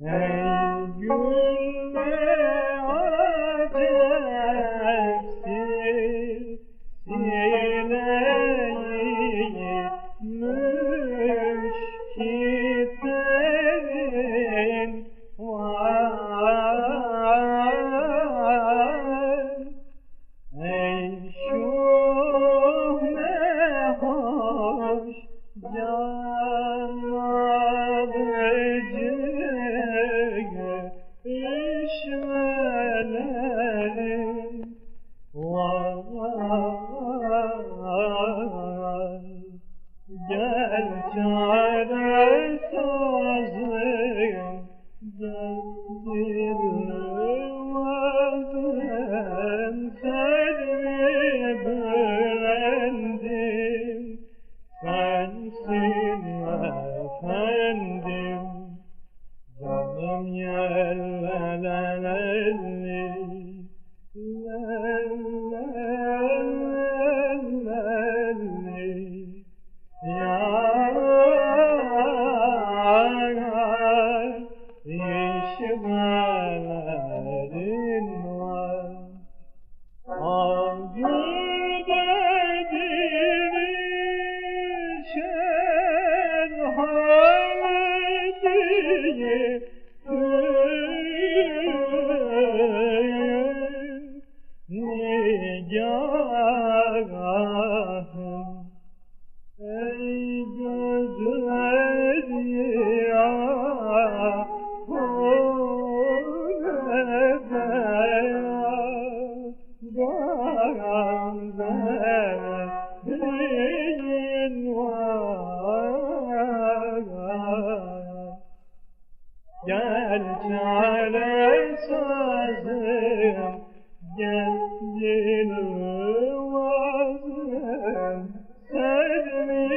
Ey gülle acepsiz sineyi müşkitlerin var. Ey şu ne hoş Gel işvelerin var. Acı dedirişen haldiye Nigahım Ey Gel çare sazım, gel dilvazım, sen mi.